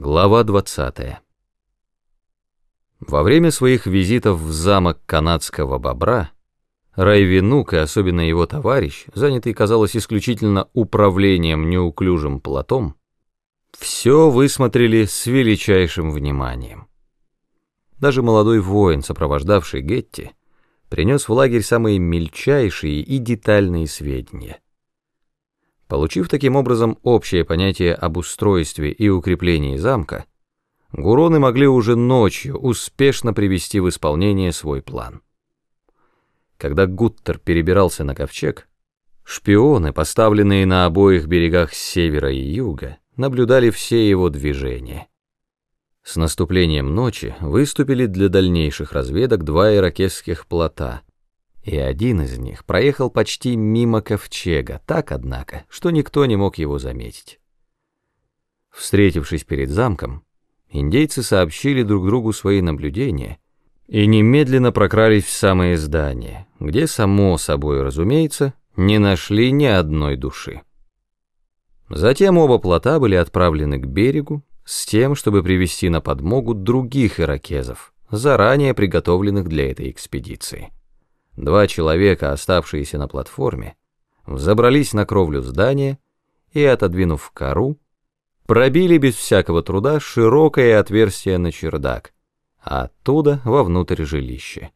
Глава 20. Во время своих визитов в замок канадского бобра Райвинук и особенно его товарищ, занятый, казалось, исключительно управлением неуклюжим плотом, все высмотрели с величайшим вниманием. Даже молодой воин, сопровождавший Гетти, принес в лагерь самые мельчайшие и детальные сведения — Получив таким образом общее понятие об устройстве и укреплении замка, гуроны могли уже ночью успешно привести в исполнение свой план. Когда Гуттер перебирался на ковчег, шпионы, поставленные на обоих берегах севера и юга, наблюдали все его движения. С наступлением ночи выступили для дальнейших разведок два иракесских плота — и один из них проехал почти мимо ковчега, так, однако, что никто не мог его заметить. Встретившись перед замком, индейцы сообщили друг другу свои наблюдения и немедленно прокрались в самое здание, где, само собой разумеется, не нашли ни одной души. Затем оба плота были отправлены к берегу с тем, чтобы привести на подмогу других иракезов, заранее приготовленных для этой экспедиции. Два человека, оставшиеся на платформе, взобрались на кровлю здания и, отодвинув кору, пробили без всякого труда широкое отверстие на чердак, а оттуда вовнутрь жилища.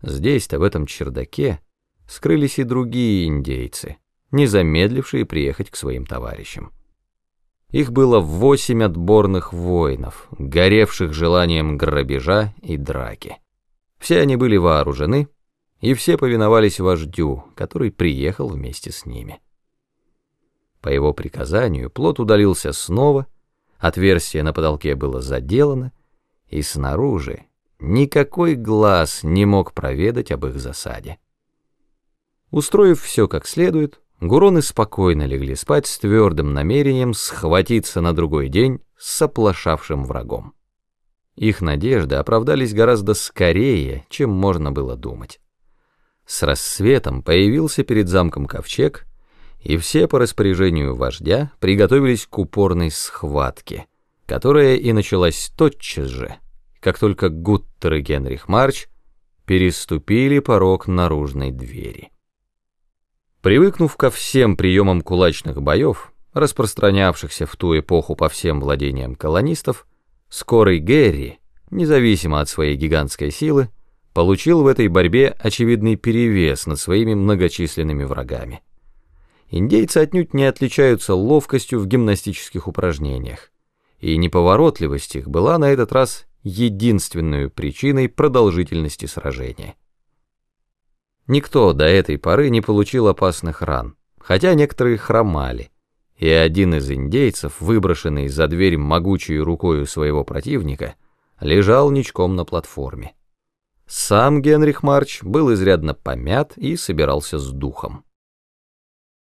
Здесь-то, в этом чердаке, скрылись и другие индейцы, не замедлившие приехать к своим товарищам. Их было восемь отборных воинов, горевших желанием грабежа и драки. Все они были вооружены, и все повиновались вождю, который приехал вместе с ними. По его приказанию плот удалился снова, отверстие на потолке было заделано, и снаружи никакой глаз не мог проведать об их засаде. Устроив все как следует, гуроны спокойно легли спать с твердым намерением схватиться на другой день с оплошавшим врагом. Их надежды оправдались гораздо скорее, чем можно было думать. С рассветом появился перед замком ковчег, и все по распоряжению вождя приготовились к упорной схватке, которая и началась тотчас же, как только Гуттер и Генрих Марч переступили порог наружной двери. Привыкнув ко всем приемам кулачных боев, распространявшихся в ту эпоху по всем владениям колонистов, скорый Герри, независимо от своей гигантской силы, получил в этой борьбе очевидный перевес над своими многочисленными врагами. Индейцы отнюдь не отличаются ловкостью в гимнастических упражнениях, и неповоротливость их была на этот раз единственной причиной продолжительности сражения. Никто до этой поры не получил опасных ран, хотя некоторые хромали, и один из индейцев, выброшенный за дверь могучей рукою своего противника, лежал ничком на платформе. Сам Генрих Марч был изрядно помят и собирался с духом.